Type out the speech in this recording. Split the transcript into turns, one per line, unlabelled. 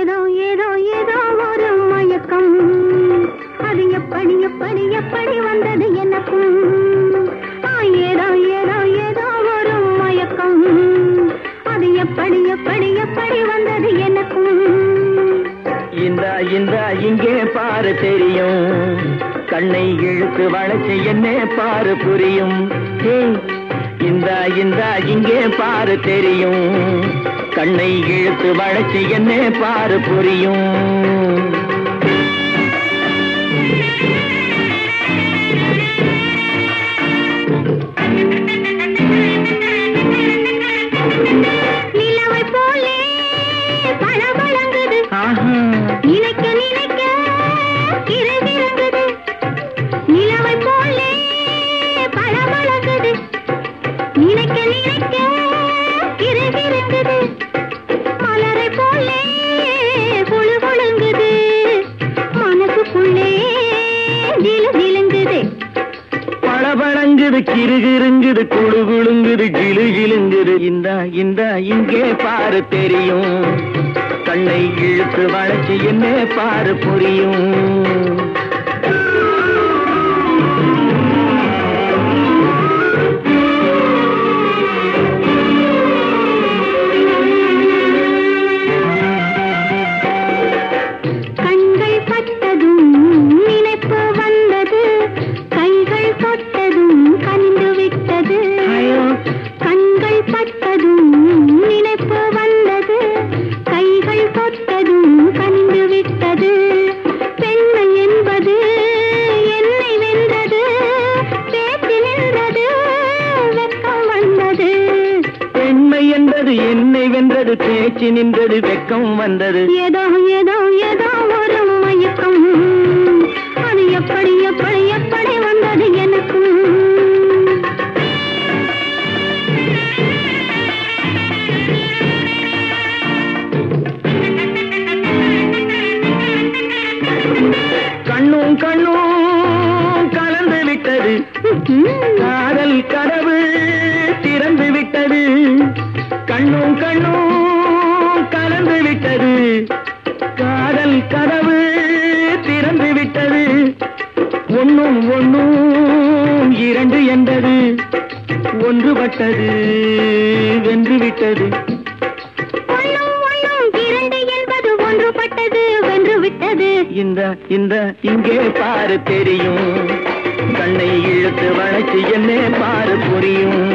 ஏதோ ஏதோ ஏதோ ஒரு மயக்கம். அது எப்படி எப்படி எப்படி வந்தது எனக்கும்? ஏதோ ஏதோ ஏதோ ஒரு மயக்கம். அது எப்படி எப்படி எப்படி வந்தது எனக்கும்?
இந்தா இந்தா இங்கே பாரு தெரியும். கண்ணை இழுத்து வளைச்சு என்ன பாரு புரியும். ஏய், இந்த இந்த இங்கே பாரு தெரியும். கண்ணை இழுத்து வளைச்சு என்ன பாரு புரியும்.
நினைக்க நினைக்க வணங்குது கிருகிருங்குது குழு குழுங்குது
கிளு கிழுங்குது. இந்த இந்த இங்கே பாரு தெரியும். கண்ணை இழுத்து வளர்ச்சி என்ன பாரு புரியும்.
கண்கள் பட்டதும் நினைப்பு வந்தது. கைகள் தொட்டதும் கனிந்து விட்டது. பெண்மை என்பது என்னை வென்றது. பேச்சு நின்றது வெட்கம் வந்தது.
பெண்மை என்பது என்னை வென்றது. பேச்சு நின்றது வெக்கம் வந்தது.
ஏதோ ஏதோ ஏதோ ஒரு மயக்கம்.
காதல் கதவு திறந்து விட்டது. கண்ணும் கண்ணும் கலந்து விட்டது. காதல் கதவு திறந்து விட்டது. ஒன்னும் ஒன்னும் இரண்டு என்பது. ஒன்றுபட்டது வென்று விட்டது.
ஒண்ணும் ஒண்ணும் இரண்டு என்பது ஒன்றுபட்டது வென்று விட்டது.
இந்த இந்த இங்கே பாரு தெரியும். கண்ணை இழுத்து வளைச்சு என்ன பாரு புரியும்